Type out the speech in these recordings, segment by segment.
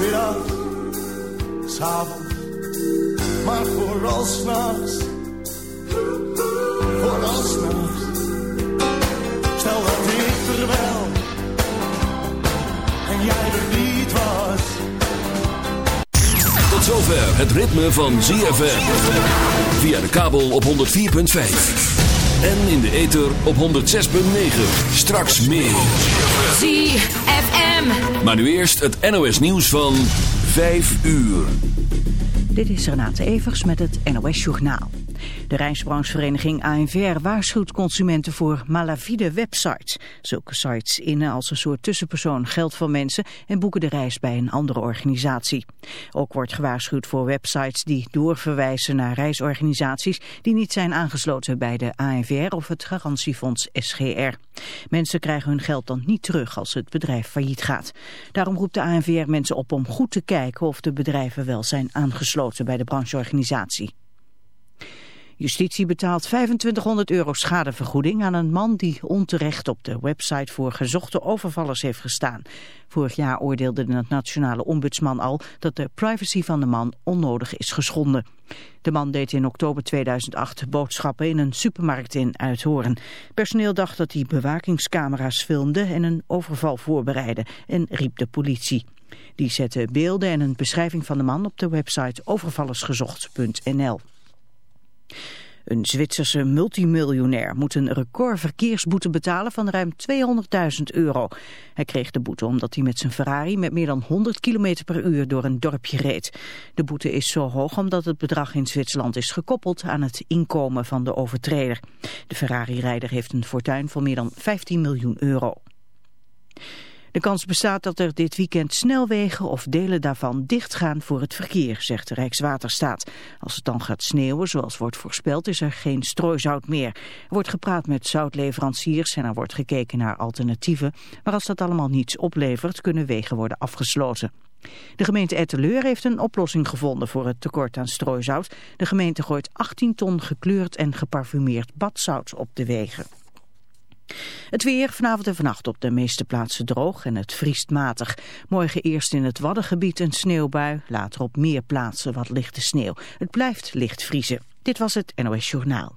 middag, s'avonds, maar vooral s'nachts. Vooral s'nachts. Stel dat ik er wel en jij er niet was. Tot zover het ritme van ZFM. Via de kabel op 104.5. En in de ether op 106.9. Straks meer. ZFM. Maar nu eerst het NOS nieuws van 5 uur. Dit is Renate Evers met het NOS Journaal. De reisbranchevereniging ANVR waarschuwt consumenten voor malafide websites. Zulke sites innen als een soort tussenpersoon geld van mensen en boeken de reis bij een andere organisatie. Ook wordt gewaarschuwd voor websites die doorverwijzen naar reisorganisaties die niet zijn aangesloten bij de ANVR of het garantiefonds SGR. Mensen krijgen hun geld dan niet terug als het bedrijf failliet gaat. Daarom roept de ANVR mensen op om goed te kijken of de bedrijven wel zijn aangesloten bij de brancheorganisatie. Justitie betaalt 2500 euro schadevergoeding aan een man die onterecht op de website voor gezochte overvallers heeft gestaan. Vorig jaar oordeelde de nationale ombudsman al dat de privacy van de man onnodig is geschonden. De man deed in oktober 2008 boodschappen in een supermarkt in Uithoorn. Personeel dacht dat hij bewakingscamera's filmde en een overval voorbereidde en riep de politie. Die zette beelden en een beschrijving van de man op de website overvallersgezocht.nl. Een Zwitserse multimiljonair moet een record verkeersboete betalen van ruim 200.000 euro. Hij kreeg de boete omdat hij met zijn Ferrari met meer dan 100 km per uur door een dorpje reed. De boete is zo hoog omdat het bedrag in Zwitserland is gekoppeld aan het inkomen van de overtreder. De Ferrari-rijder heeft een fortuin van meer dan 15 miljoen euro. De kans bestaat dat er dit weekend snelwegen of delen daarvan dichtgaan voor het verkeer, zegt de Rijkswaterstaat. Als het dan gaat sneeuwen, zoals wordt voorspeld, is er geen strooizout meer. Er wordt gepraat met zoutleveranciers en er wordt gekeken naar alternatieven. Maar als dat allemaal niets oplevert, kunnen wegen worden afgesloten. De gemeente Etteleur heeft een oplossing gevonden voor het tekort aan strooizout. De gemeente gooit 18 ton gekleurd en geparfumeerd badzout op de wegen. Het weer vanavond en vannacht op de meeste plaatsen droog en het vriest matig. Morgen eerst in het Waddengebied een sneeuwbui, later op meer plaatsen wat lichte sneeuw. Het blijft licht vriezen. Dit was het NOS Journaal.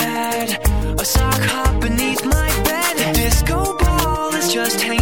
had a sock hop beneath my bed. Disco ball is just hanging.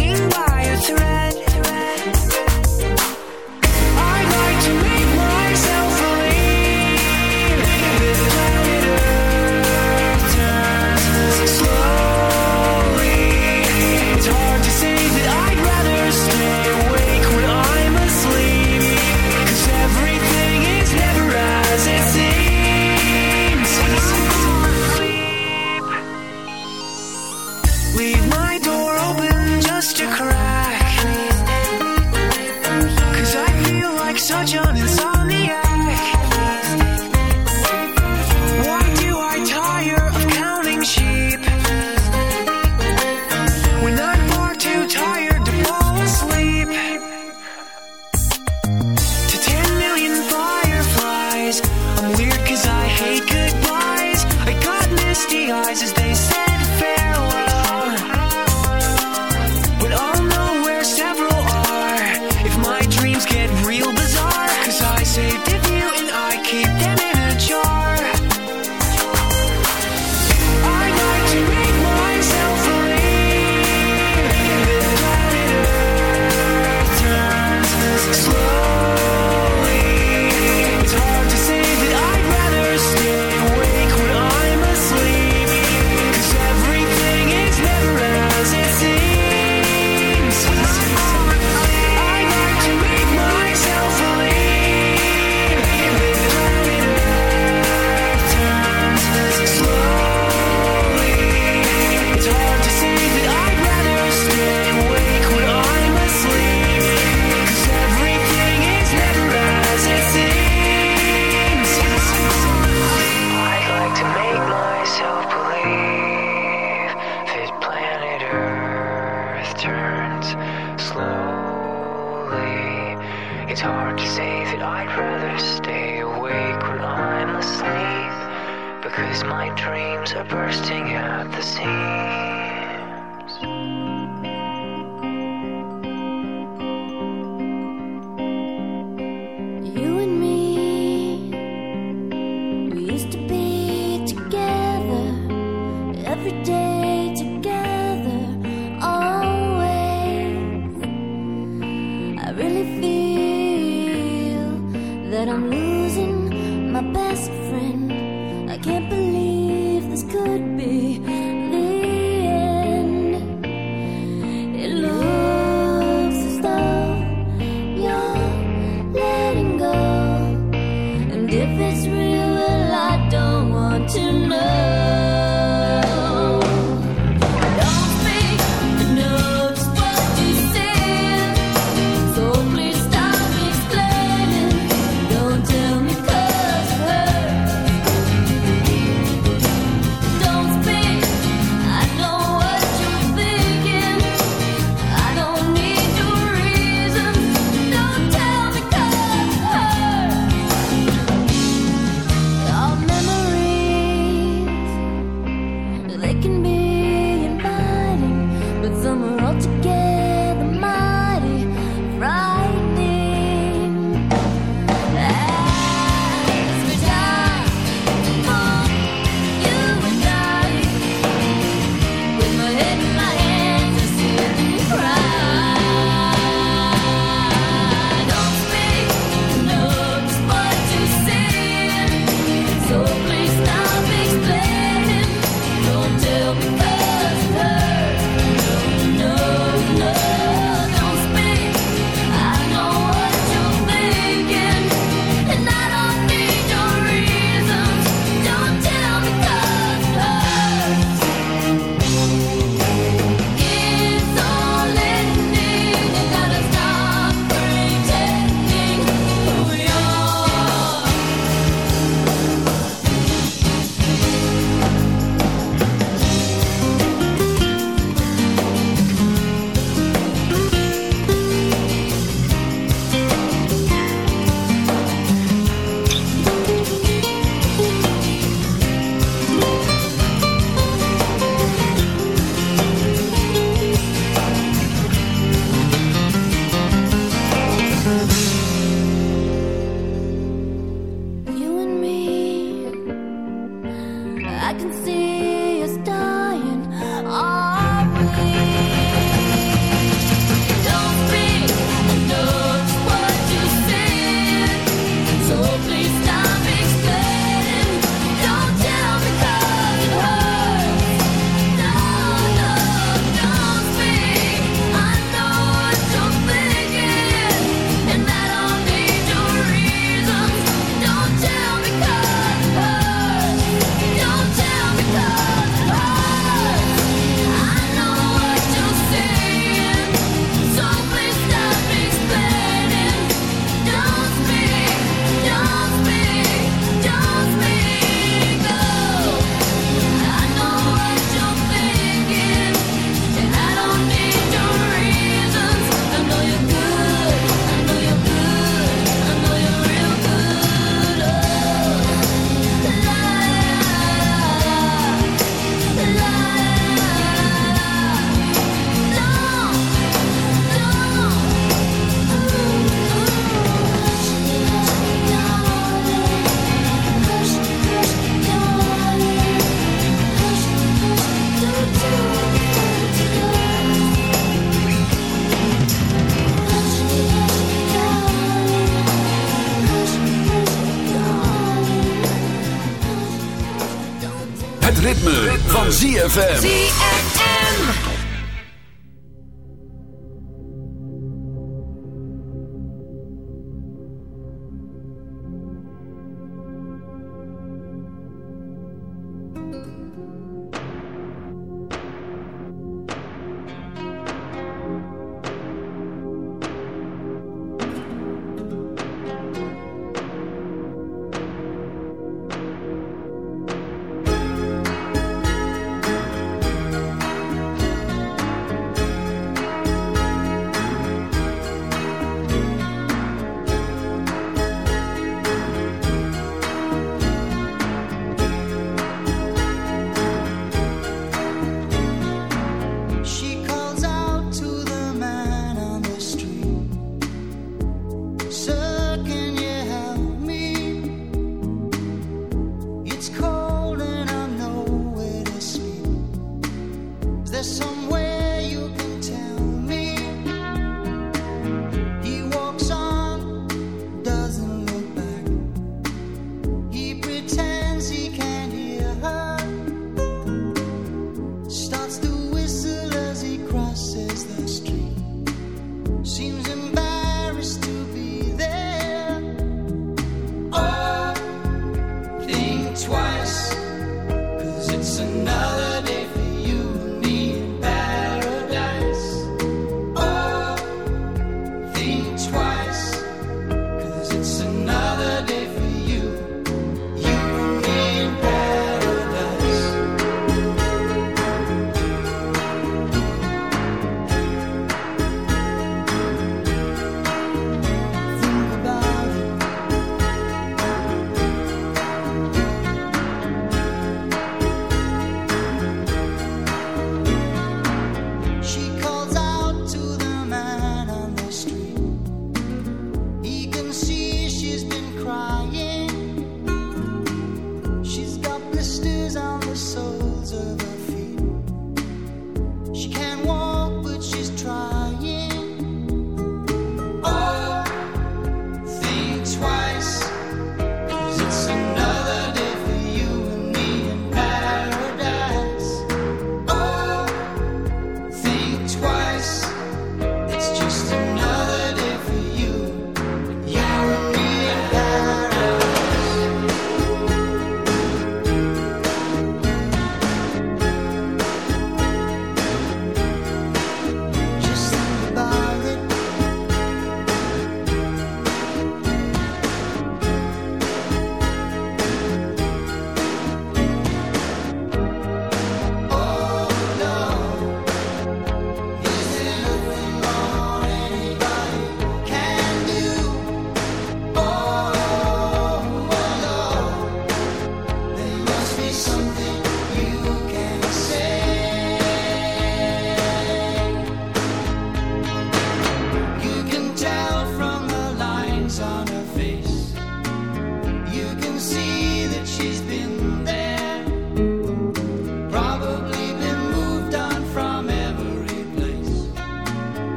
ZFM.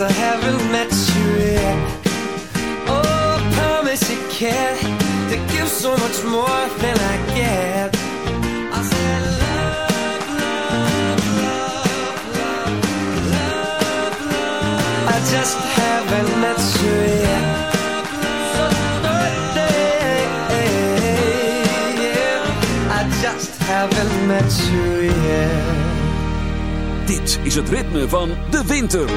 I haven't met you yet Oh, I promise you can't To give so much more than I get I said love, love, love, love, love, love I just haven't met you yet So yeah, yeah. I just haven't met you yet Dit is het ritme van de winter.